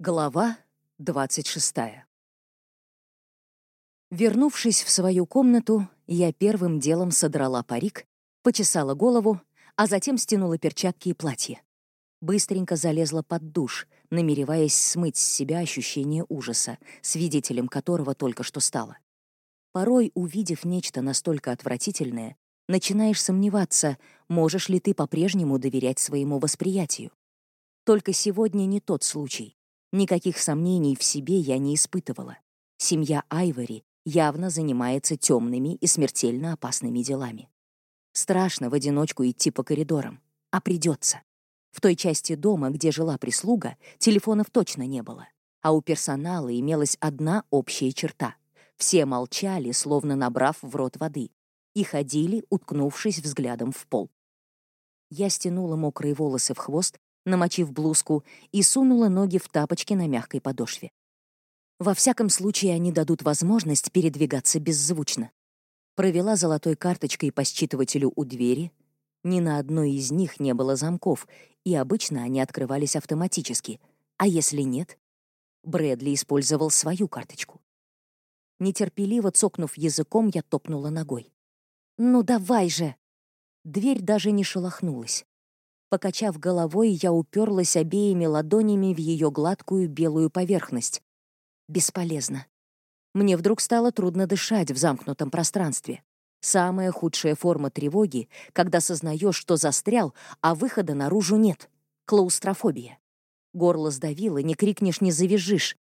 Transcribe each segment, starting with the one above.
Глава 26. Вернувшись в свою комнату, я первым делом содрала парик, почесала голову, а затем стянула перчатки и платье. Быстренько залезла под душ, намереваясь смыть с себя ощущение ужаса, свидетелем которого только что стала. Порой, увидев нечто настолько отвратительное, начинаешь сомневаться, можешь ли ты по-прежнему доверять своему восприятию. Только сегодня не тот случай. Никаких сомнений в себе я не испытывала. Семья Айвори явно занимается темными и смертельно опасными делами. Страшно в одиночку идти по коридорам, а придется. В той части дома, где жила прислуга, телефонов точно не было, а у персонала имелась одна общая черта. Все молчали, словно набрав в рот воды, и ходили, уткнувшись взглядом в пол. Я стянула мокрые волосы в хвост намочив блузку, и сунула ноги в тапочки на мягкой подошве. Во всяком случае, они дадут возможность передвигаться беззвучно. Провела золотой карточкой по считывателю у двери. Ни на одной из них не было замков, и обычно они открывались автоматически. А если нет? Брэдли использовал свою карточку. Нетерпеливо цокнув языком, я топнула ногой. «Ну давай же!» Дверь даже не шелохнулась. Покачав головой, я уперлась обеими ладонями в ее гладкую белую поверхность. Бесполезно. Мне вдруг стало трудно дышать в замкнутом пространстве. Самая худшая форма тревоги, когда сознаешь, что застрял, а выхода наружу нет. Клаустрофобия. Горло сдавило, не крикнешь, не завяжешь.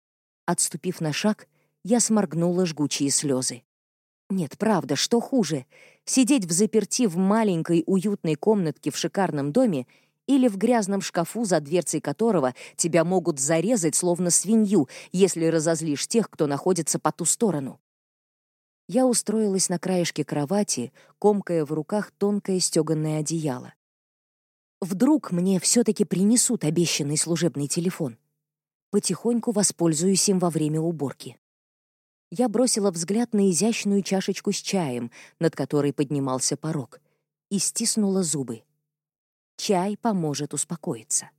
Отступив на шаг, я сморгнула жгучие слезы. Нет, правда, что хуже? Сидеть в заперти в маленькой уютной комнатке в шикарном доме или в грязном шкафу, за дверцей которого тебя могут зарезать, словно свинью, если разозлишь тех, кто находится по ту сторону. Я устроилась на краешке кровати, комкая в руках тонкое стеганное одеяло. Вдруг мне все-таки принесут обещанный служебный телефон. Потихоньку воспользуюсь им во время уборки я бросила взгляд на изящную чашечку с чаем, над которой поднимался порог, и стиснула зубы. Чай поможет успокоиться.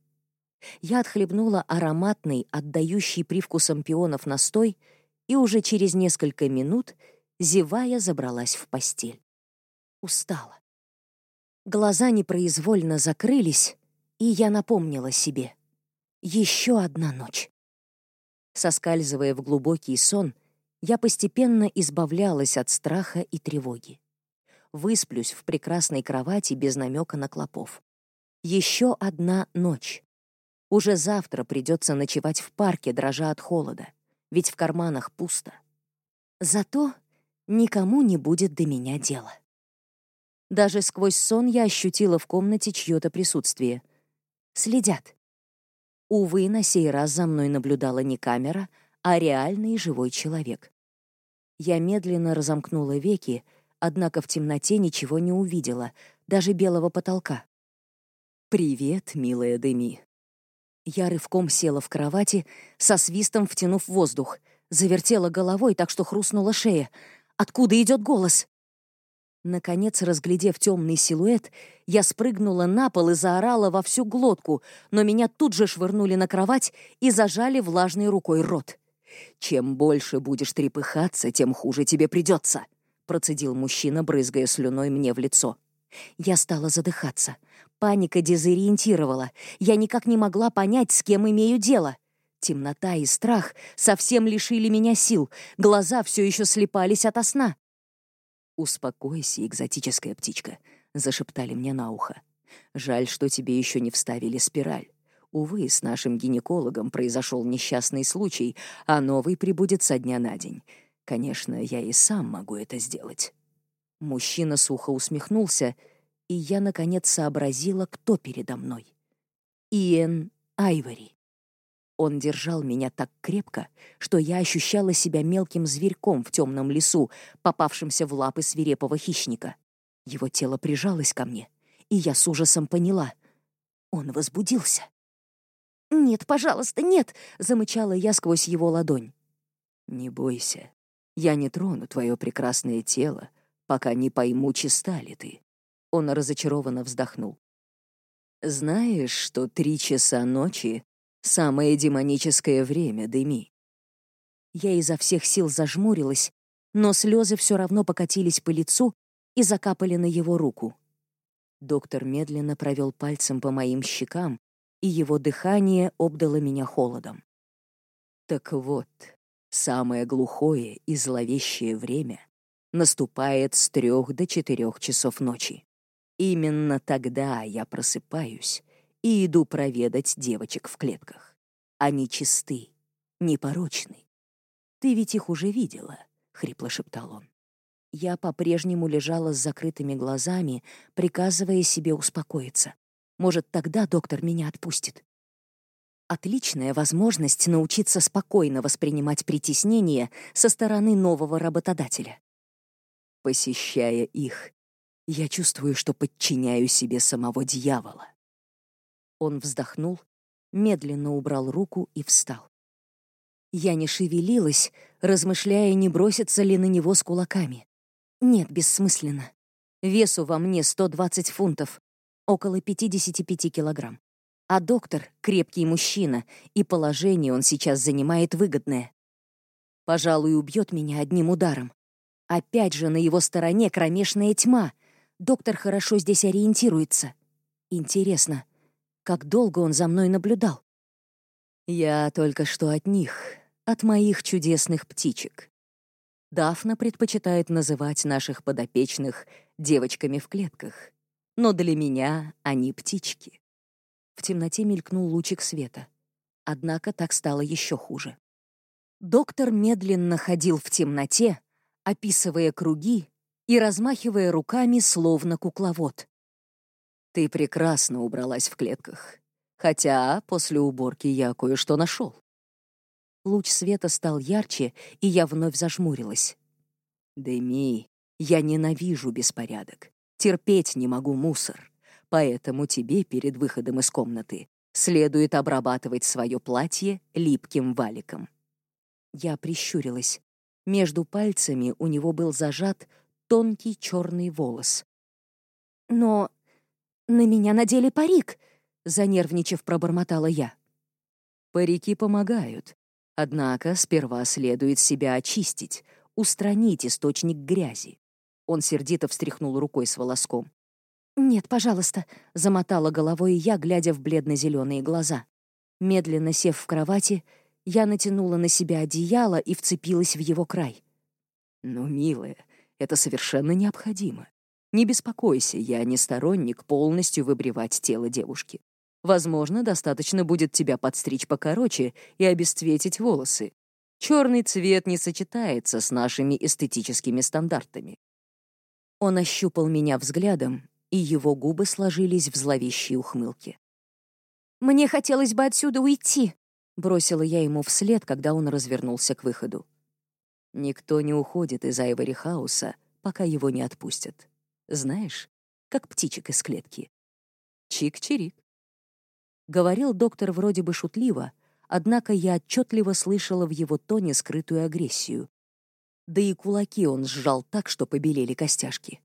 Я отхлебнула ароматный, отдающий привкусом пионов настой, и уже через несколько минут, зевая, забралась в постель. Устала. Глаза непроизвольно закрылись, и я напомнила себе. Еще одна ночь. Соскальзывая в глубокий сон, я постепенно избавлялась от страха и тревоги. Высплюсь в прекрасной кровати без намека на клопов. Еще одна ночь. Уже завтра придется ночевать в парке, дрожа от холода, ведь в карманах пусто. Зато никому не будет до меня дела. Даже сквозь сон я ощутила в комнате чье-то присутствие. Следят. Увы, на сей раз за мной наблюдала не камера, а реальный живой человек. Я медленно разомкнула веки, однако в темноте ничего не увидела, даже белого потолка. «Привет, милая Деми». Я рывком села в кровати, со свистом втянув воздух, завертела головой так, что хрустнула шея. Откуда идет голос? Наконец, разглядев темный силуэт, я спрыгнула на пол и заорала во всю глотку, но меня тут же швырнули на кровать и зажали влажной рукой рот. «Чем больше будешь трепыхаться, тем хуже тебе придется», процедил мужчина, брызгая слюной мне в лицо. Я стала задыхаться. Паника дезориентировала. Я никак не могла понять, с кем имею дело. Темнота и страх совсем лишили меня сил. Глаза все еще слепались ото сна. «Успокойся, экзотическая птичка», — зашептали мне на ухо. «Жаль, что тебе еще не вставили спираль. Увы, с нашим гинекологом произошел несчастный случай, а новый прибудет со дня на день. Конечно, я и сам могу это сделать». Мужчина сухо усмехнулся, и я, наконец, сообразила, кто передо мной. Иэн Айвори. Он держал меня так крепко, что я ощущала себя мелким зверьком в темном лесу, попавшимся в лапы свирепого хищника. Его тело прижалось ко мне, и я с ужасом поняла. Он возбудился. «Нет, пожалуйста, нет!» — замычала я сквозь его ладонь. «Не бойся. Я не трону твое прекрасное тело, пока не пойму, чиста ли ты». Он разочарованно вздохнул. «Знаешь, что три часа ночи — Самое демоническое время, Деми. Я изо всех сил зажмурилась, но слезы все равно покатились по лицу и закапали на его руку. Доктор медленно провел пальцем по моим щекам, и его дыхание обдало меня холодом. Так вот, самое глухое и зловещее время наступает с трех до четырех часов ночи. Именно тогда я просыпаюсь и иду проведать девочек в клетках. Они чисты, непорочны. Ты ведь их уже видела, — хрипло шептал он. Я по-прежнему лежала с закрытыми глазами, приказывая себе успокоиться. Может, тогда доктор меня отпустит. Отличная возможность научиться спокойно воспринимать притеснение со стороны нового работодателя. Посещая их, я чувствую, что подчиняю себе самого дьявола. Он вздохнул, медленно убрал руку и встал. Я не шевелилась, размышляя, не броситься ли на него с кулаками. Нет, бессмысленно. Весу во мне 120 фунтов, около 55 килограмм. А доктор — крепкий мужчина, и положение он сейчас занимает выгодное. Пожалуй, убьет меня одним ударом. Опять же, на его стороне кромешная тьма. Доктор хорошо здесь ориентируется. Интересно, как долго он за мной наблюдал? Я только что от них, от моих чудесных птичек. Дафна предпочитает называть наших подопечных девочками в клетках, но для меня они птички. В темноте мелькнул лучик света. Однако так стало еще хуже. Доктор медленно ходил в темноте, описывая круги и размахивая руками, словно кукловод. «Ты прекрасно убралась в клетках, хотя после уборки я кое-что нашел. Луч света стал ярче, и я вновь зажмурилась. «Деми, я ненавижу беспорядок. Терпеть не могу мусор. Поэтому тебе перед выходом из комнаты следует обрабатывать свое платье липким валиком». Я прищурилась. Между пальцами у него был зажат тонкий черный волос. «Но на меня надели парик!» — занервничав, пробормотала я. «Парики помогают, Однако сперва следует себя очистить, устранить источник грязи. Он сердито встряхнул рукой с волоском. «Нет, пожалуйста», — замотала головой я, глядя в бледно-зеленые глаза. Медленно сев в кровати, я натянула на себя одеяло и вцепилась в его край. «Ну, милая, это совершенно необходимо. Не беспокойся, я не сторонник полностью выбривать тело девушки. Возможно, достаточно будет тебя подстричь покороче и обесцветить волосы. Черный цвет не сочетается с нашими эстетическими стандартами. Он ощупал меня взглядом, и его губы сложились в зловещей ухмылке. «Мне хотелось бы отсюда уйти», — бросила я ему вслед, когда он развернулся к выходу. Никто не уходит из Айвори Хауса, пока его не отпустят. Знаешь, как птичек из клетки. Чик-чирик. Говорил доктор вроде бы шутливо, однако я отчетливо слышала в его тоне скрытую агрессию. Да и кулаки он сжал так, что побелели костяшки.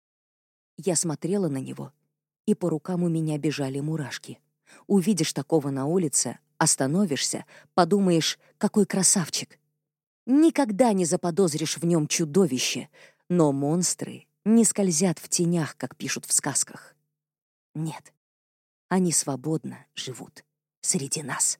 Я смотрела на него, и по рукам у меня бежали мурашки. Увидишь такого на улице, остановишься, подумаешь, какой красавчик. Никогда не заподозришь в нем чудовище, но монстры не скользят в тенях, как пишут в сказках. Нет, они свободно живут среди нас.